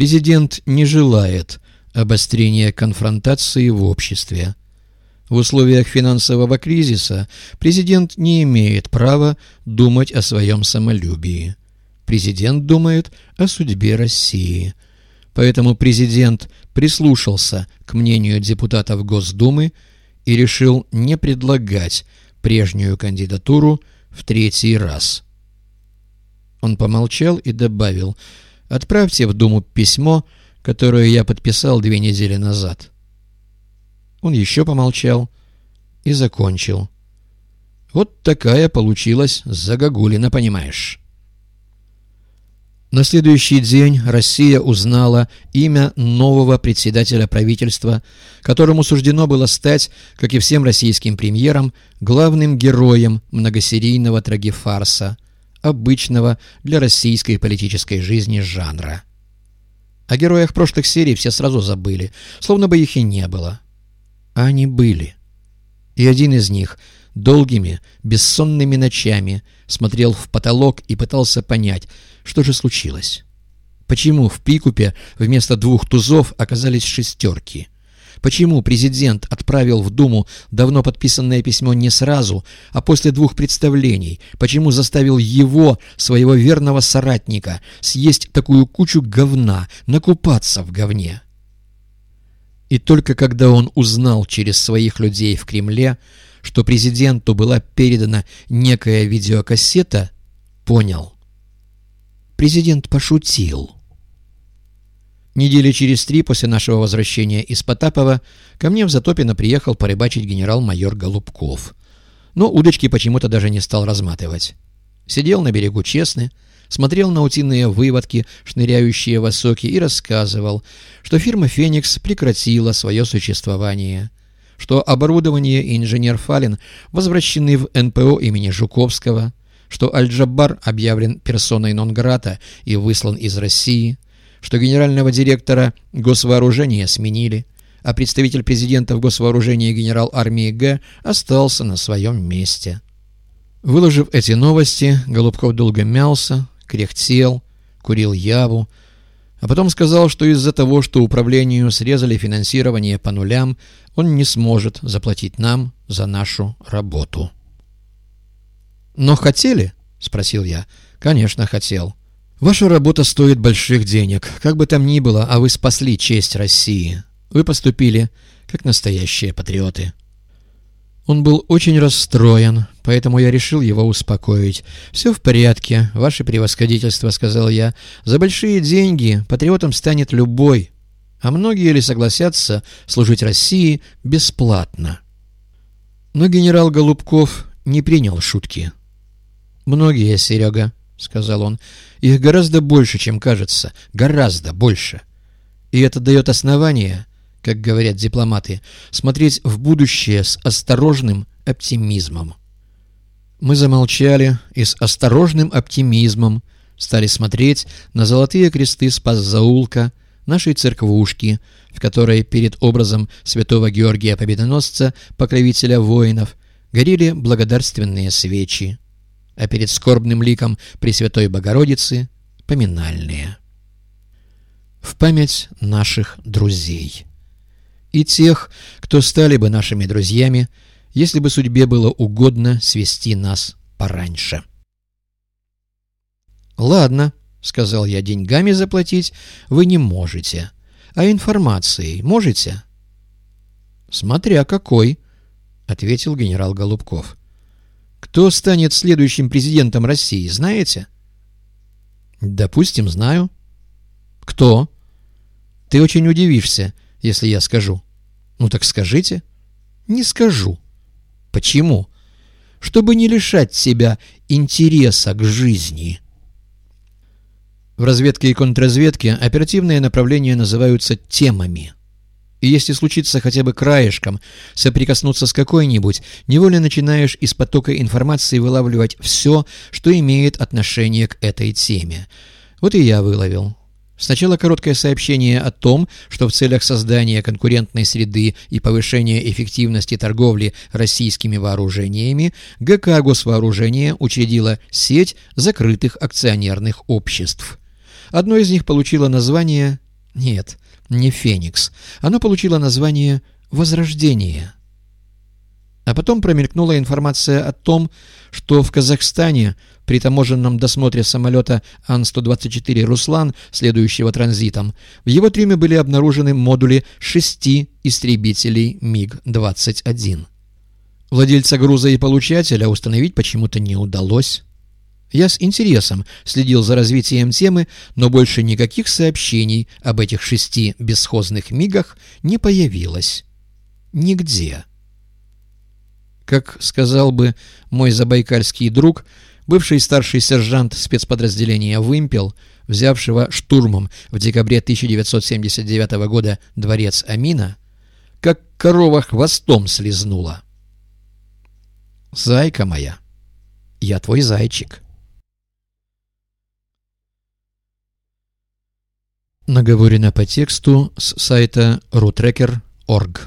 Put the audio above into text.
Президент не желает обострения конфронтации в обществе. В условиях финансового кризиса президент не имеет права думать о своем самолюбии. Президент думает о судьбе России. Поэтому президент прислушался к мнению депутатов Госдумы и решил не предлагать прежнюю кандидатуру в третий раз. Он помолчал и добавил «Отправьте в Думу письмо, которое я подписал две недели назад». Он еще помолчал и закончил. Вот такая получилась загогулина, понимаешь. На следующий день Россия узнала имя нового председателя правительства, которому суждено было стать, как и всем российским премьерам, главным героем многосерийного трагефарса, обычного для российской политической жизни жанра. О героях прошлых серий все сразу забыли, словно бы их и не было. А они были. И один из них долгими, бессонными ночами смотрел в потолок и пытался понять, что же случилось. Почему в Пикупе вместо двух тузов оказались шестерки? Почему президент отправил в Думу давно подписанное письмо не сразу, а после двух представлений? Почему заставил его, своего верного соратника, съесть такую кучу говна, накупаться в говне? И только когда он узнал через своих людей в Кремле, что президенту была передана некая видеокассета, понял. Президент пошутил. Недели через три после нашего возвращения из Потапова ко мне в Затопино приехал порыбачить генерал-майор Голубков. Но удочки почему-то даже не стал разматывать. Сидел на берегу честный, смотрел на утиные выводки, шныряющие в осоке, и рассказывал, что фирма «Феникс» прекратила свое существование, что оборудование и инженер Фалин возвращены в НПО имени Жуковского, что Аль-Джаббар объявлен персоной нон-грата и выслан из России, что генерального директора госвооружения сменили, а представитель президента в госвооружении генерал армии Г. остался на своем месте. Выложив эти новости, Голубков долго мялся, кряхтел, курил яву, а потом сказал, что из-за того, что управлению срезали финансирование по нулям, он не сможет заплатить нам за нашу работу. «Но хотели?» — спросил я. «Конечно, хотел. Ваша работа стоит больших денег. Как бы там ни было, а вы спасли честь России. Вы поступили как настоящие патриоты». Он был очень расстроен, поэтому я решил его успокоить. «Все в порядке, ваше превосходительство», — сказал я. «За большие деньги патриотом станет любой. А многие ли согласятся служить России бесплатно?» Но генерал Голубков не принял шутки. «Многие, Серега», — сказал он. «Их гораздо больше, чем кажется. Гораздо больше. И это дает основание как говорят дипломаты, смотреть в будущее с осторожным оптимизмом. Мы замолчали и с осторожным оптимизмом стали смотреть на золотые кресты Спас-Заулка, нашей церквушки, в которой перед образом святого Георгия Победоносца, покровителя воинов, горели благодарственные свечи, а перед скорбным ликом Пресвятой Богородицы — поминальные. В память наших друзей и тех, кто стали бы нашими друзьями, если бы судьбе было угодно свести нас пораньше. «Ладно», — сказал я, — «деньгами заплатить вы не можете. А информацией можете?» «Смотря какой», — ответил генерал Голубков. «Кто станет следующим президентом России, знаете?» «Допустим, знаю». «Кто?» «Ты очень удивишься, если я скажу. Ну так скажите. Не скажу. Почему? Чтобы не лишать себя интереса к жизни. В разведке и контрразведке оперативные направления называются темами. И если случится хотя бы краешком соприкоснуться с какой-нибудь, невольно начинаешь из потока информации вылавливать все, что имеет отношение к этой теме. Вот и я выловил. Сначала короткое сообщение о том, что в целях создания конкурентной среды и повышения эффективности торговли российскими вооружениями ГК «Госвооружение» учредила сеть закрытых акционерных обществ. Одно из них получило название Нет, не «Феникс». Оно получило название «Возрождение». А потом промелькнула информация о том, что в Казахстане при таможенном досмотре самолета Ан-124 «Руслан», следующего транзитом, в его трюме были обнаружены модули шести истребителей МиГ-21. Владельца груза и получателя установить почему-то не удалось. Я с интересом следил за развитием темы, но больше никаких сообщений об этих шести бесхозных мигах не появилось. Нигде. Как сказал бы мой забайкальский друг, бывший старший сержант спецподразделения «Вымпел», взявшего штурмом в декабре 1979 года дворец Амина, как корова хвостом слезнула. «Зайка моя, я твой зайчик». Наговорено по тексту с сайта rutracker.org.